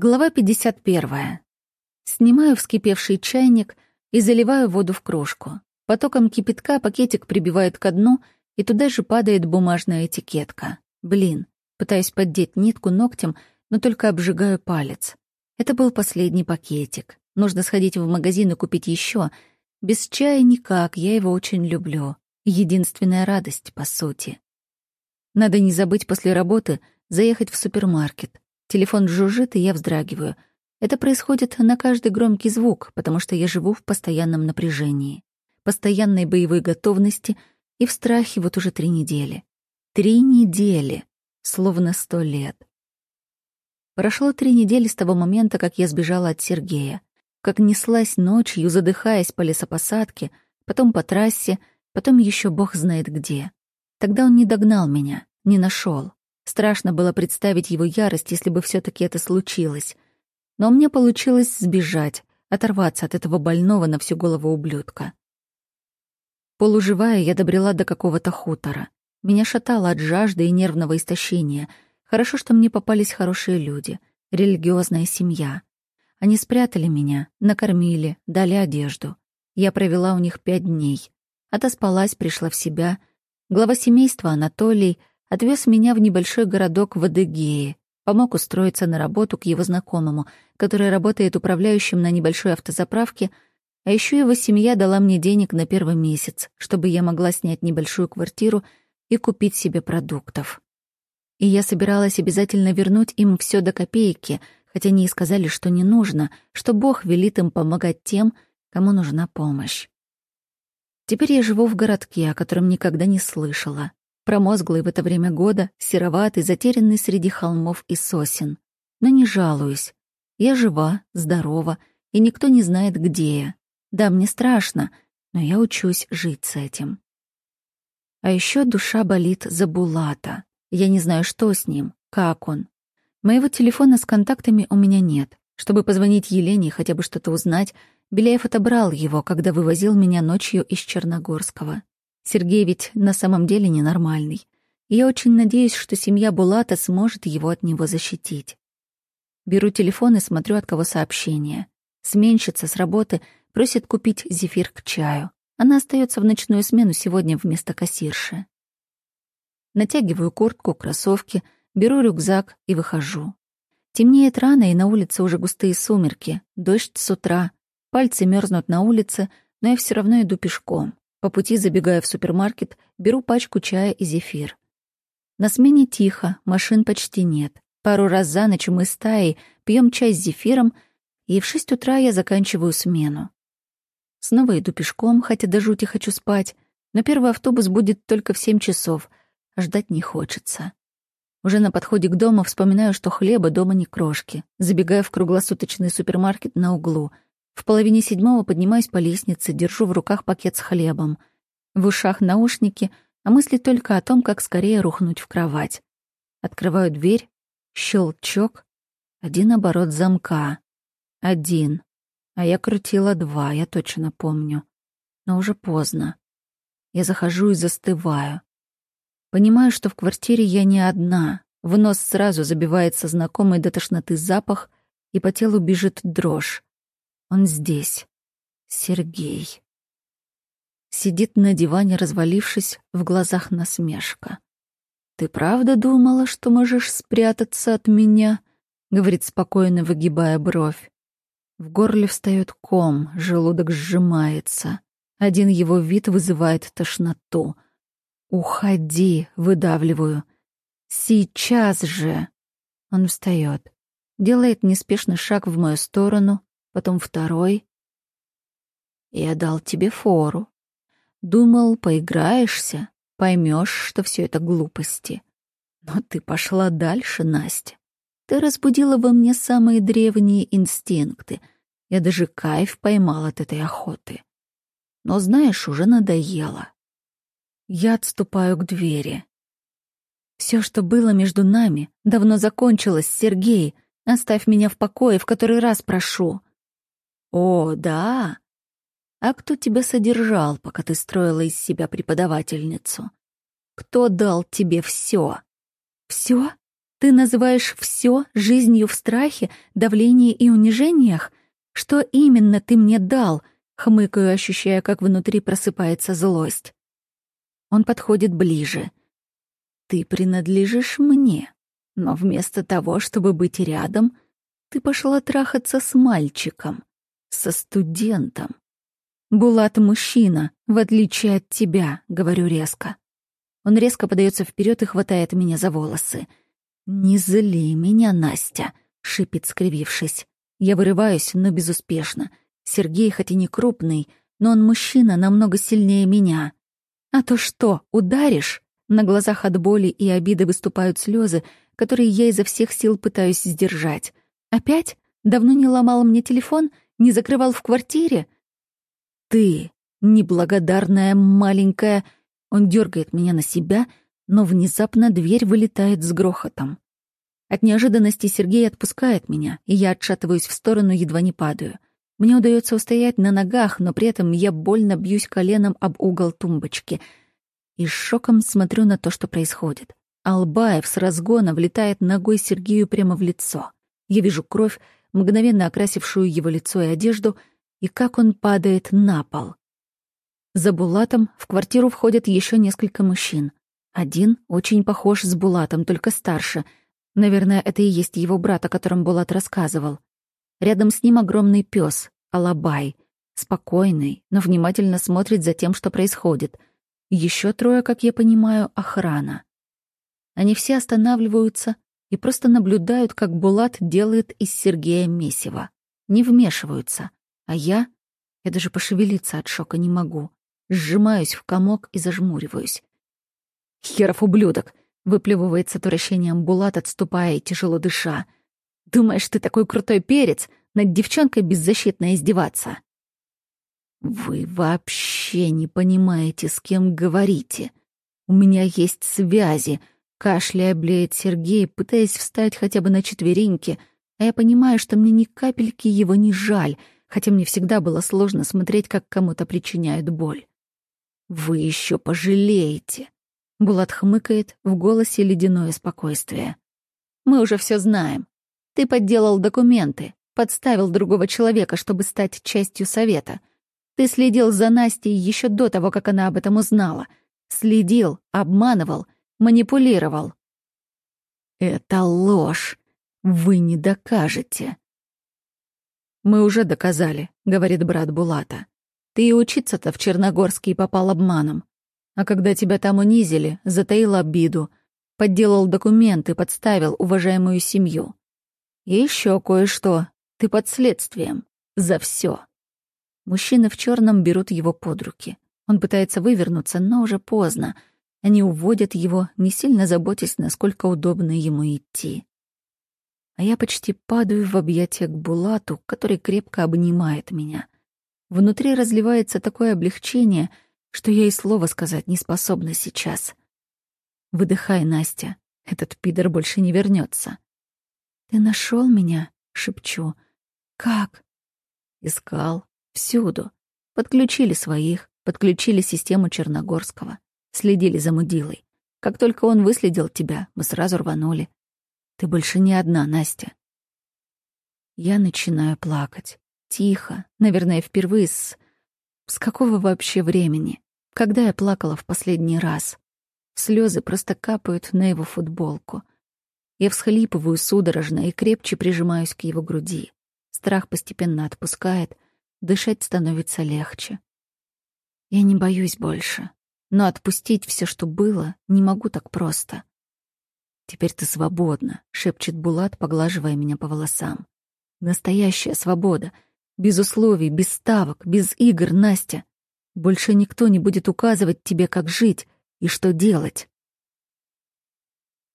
Глава 51. Снимаю вскипевший чайник и заливаю воду в кружку. Потоком кипятка пакетик прибивает ко дну, и туда же падает бумажная этикетка. Блин, пытаюсь поддеть нитку ногтем, но только обжигаю палец. Это был последний пакетик. Нужно сходить в магазин и купить еще. Без чая никак, я его очень люблю. Единственная радость, по сути. Надо не забыть после работы заехать в супермаркет. Телефон жужжит, и я вздрагиваю. Это происходит на каждый громкий звук, потому что я живу в постоянном напряжении, постоянной боевой готовности и в страхе вот уже три недели. Три недели, словно сто лет. Прошло три недели с того момента, как я сбежала от Сергея, как неслась ночью, задыхаясь по лесопосадке, потом по трассе, потом еще бог знает где. Тогда он не догнал меня, не нашел. Страшно было представить его ярость, если бы все таки это случилось. Но мне получилось сбежать, оторваться от этого больного на всю голову ублюдка. Полуживая, я добрела до какого-то хутора. Меня шатало от жажды и нервного истощения. Хорошо, что мне попались хорошие люди, религиозная семья. Они спрятали меня, накормили, дали одежду. Я провела у них пять дней. Отоспалась, пришла в себя. Глава семейства, Анатолий, отвез меня в небольшой городок в Адыгее, помог устроиться на работу к его знакомому, который работает управляющим на небольшой автозаправке, а еще его семья дала мне денег на первый месяц, чтобы я могла снять небольшую квартиру и купить себе продуктов. И я собиралась обязательно вернуть им все до копейки, хотя они и сказали, что не нужно, что Бог велит им помогать тем, кому нужна помощь. Теперь я живу в городке, о котором никогда не слышала промозглый в это время года, сероватый, затерянный среди холмов и сосен. Но не жалуюсь. Я жива, здорова, и никто не знает, где я. Да, мне страшно, но я учусь жить с этим. А еще душа болит за Булата. Я не знаю, что с ним, как он. Моего телефона с контактами у меня нет. Чтобы позвонить Елене и хотя бы что-то узнать, Беляев отобрал его, когда вывозил меня ночью из Черногорского. Сергей ведь на самом деле ненормальный. И я очень надеюсь, что семья Булата сможет его от него защитить. Беру телефон и смотрю, от кого сообщение. Сменщица с работы просит купить зефир к чаю. Она остается в ночную смену сегодня вместо кассирши. Натягиваю куртку, кроссовки, беру рюкзак и выхожу. Темнеет рано, и на улице уже густые сумерки, дождь с утра. Пальцы мерзнут на улице, но я все равно иду пешком. По пути, забегая в супермаркет, беру пачку чая и зефир. На смене тихо, машин почти нет. Пару раз за ночь мы с Таей пьем чай с зефиром, и в шесть утра я заканчиваю смену. Снова иду пешком, хотя до жути хочу спать, но первый автобус будет только в семь часов, а ждать не хочется. Уже на подходе к дому вспоминаю, что хлеба дома не крошки. Забегаю в круглосуточный супермаркет на углу — в половине седьмого поднимаюсь по лестнице, держу в руках пакет с хлебом. В ушах наушники, а мысли только о том, как скорее рухнуть в кровать. Открываю дверь, щелчок, один оборот замка. Один. А я крутила два, я точно помню. Но уже поздно. Я захожу и застываю. Понимаю, что в квартире я не одна. В нос сразу забивается знакомый до тошноты запах, и по телу бежит дрожь. Он здесь. Сергей. Сидит на диване, развалившись, в глазах насмешка. «Ты правда думала, что можешь спрятаться от меня?» — говорит спокойно, выгибая бровь. В горле встает ком, желудок сжимается. Один его вид вызывает тошноту. «Уходи!» — выдавливаю. «Сейчас же!» Он встает, делает неспешный шаг в мою сторону, потом второй. Я дал тебе фору. Думал, поиграешься, поймешь, что все это глупости. Но ты пошла дальше, Настя. Ты разбудила во мне самые древние инстинкты. Я даже кайф поймал от этой охоты. Но, знаешь, уже надоело. Я отступаю к двери. Все, что было между нами, давно закончилось, Сергей. Оставь меня в покое, в который раз прошу. «О, да? А кто тебя содержал, пока ты строила из себя преподавательницу? Кто дал тебе все? Все? Ты называешь все жизнью в страхе, давлении и унижениях? Что именно ты мне дал?» Хмыкаю, ощущая, как внутри просыпается злость. Он подходит ближе. «Ты принадлежишь мне, но вместо того, чтобы быть рядом, ты пошла трахаться с мальчиком, со студентом. Булат мужчина, в отличие от тебя», — говорю резко. Он резко подается вперед и хватает меня за волосы. «Не зли меня, Настя», — шипит, скривившись. Я вырываюсь, но безуспешно. Сергей хоть и не крупный, но он мужчина намного сильнее меня. А то что, ударишь? На глазах от боли и обиды выступают слезы, которые я изо всех сил пытаюсь сдержать. Опять? Давно не ломал мне телефон? Не закрывал в квартире? Ты, неблагодарная маленькая... Он дергает меня на себя, но внезапно дверь вылетает с грохотом. От неожиданности Сергей отпускает меня, и я отшатываюсь в сторону, едва не падаю. Мне удается устоять на ногах, но при этом я больно бьюсь коленом об угол тумбочки. И с шоком смотрю на то, что происходит. Албаев с разгона влетает ногой Сергею прямо в лицо. Я вижу кровь, мгновенно окрасившую его лицо и одежду, и как он падает на пол. За Булатом в квартиру входят еще несколько мужчин. Один очень похож с Булатом, только старше. Наверное, это и есть его брат, о котором Булат рассказывал. Рядом с ним огромный пес, Алабай, спокойный, но внимательно смотрит за тем, что происходит. Еще трое, как я понимаю, охрана. Они все останавливаются и просто наблюдают, как Булат делает из Сергея месиво. Не вмешиваются. А я... Я даже пошевелиться от шока не могу. Сжимаюсь в комок и зажмуриваюсь. «Херов ублюдок!» — выплевывает с отвращением Булат, отступая и тяжело дыша. «Думаешь, ты такой крутой перец? Над девчонкой беззащитно издеваться?» «Вы вообще не понимаете, с кем говорите. У меня есть связи», — кашляя блеет Сергей, пытаясь встать хотя бы на четвереньки, а я понимаю, что мне ни капельки его не жаль, хотя мне всегда было сложно смотреть, как кому-то причиняют боль. «Вы еще пожалеете!» Булат хмыкает, в голосе ледяное спокойствие. «Мы уже все знаем. Ты подделал документы, подставил другого человека, чтобы стать частью совета. Ты следил за Настей еще до того, как она об этом узнала. Следил, обманывал, манипулировал. Это ложь. Вы не докажете. Мы уже доказали, говорит брат Булата. Ты и учиться-то в Черногорске попал обманом. А когда тебя там унизили, затаил обиду, подделал документы, подставил уважаемую семью. И еще кое-что. Ты под следствием. За все. Мужчины в черном берут его под руки. Он пытается вывернуться, но уже поздно. Они уводят его, не сильно заботясь, насколько удобно ему идти. А я почти падаю в объятия к Булату, который крепко обнимает меня — Внутри разливается такое облегчение, что я и слова сказать не способна сейчас. Выдыхай, Настя, этот пидор больше не вернется. Ты нашел меня? шепчу. Как? Искал. Всюду. Подключили своих, подключили систему Черногорского. Следили за мудилой. Как только он выследил тебя, мы сразу рванули. Ты больше не одна, Настя. Я начинаю плакать. Тихо, наверное, впервые с... С какого вообще времени? Когда я плакала в последний раз? Слезы просто капают на его футболку. Я всхлипываю судорожно и крепче прижимаюсь к его груди. Страх постепенно отпускает, дышать становится легче. Я не боюсь больше, но отпустить все, что было, не могу так просто. «Теперь ты свободна», — шепчет Булат, поглаживая меня по волосам. «Настоящая свобода — без условий, без ставок, без игр, Настя. Больше никто не будет указывать тебе, как жить и что делать.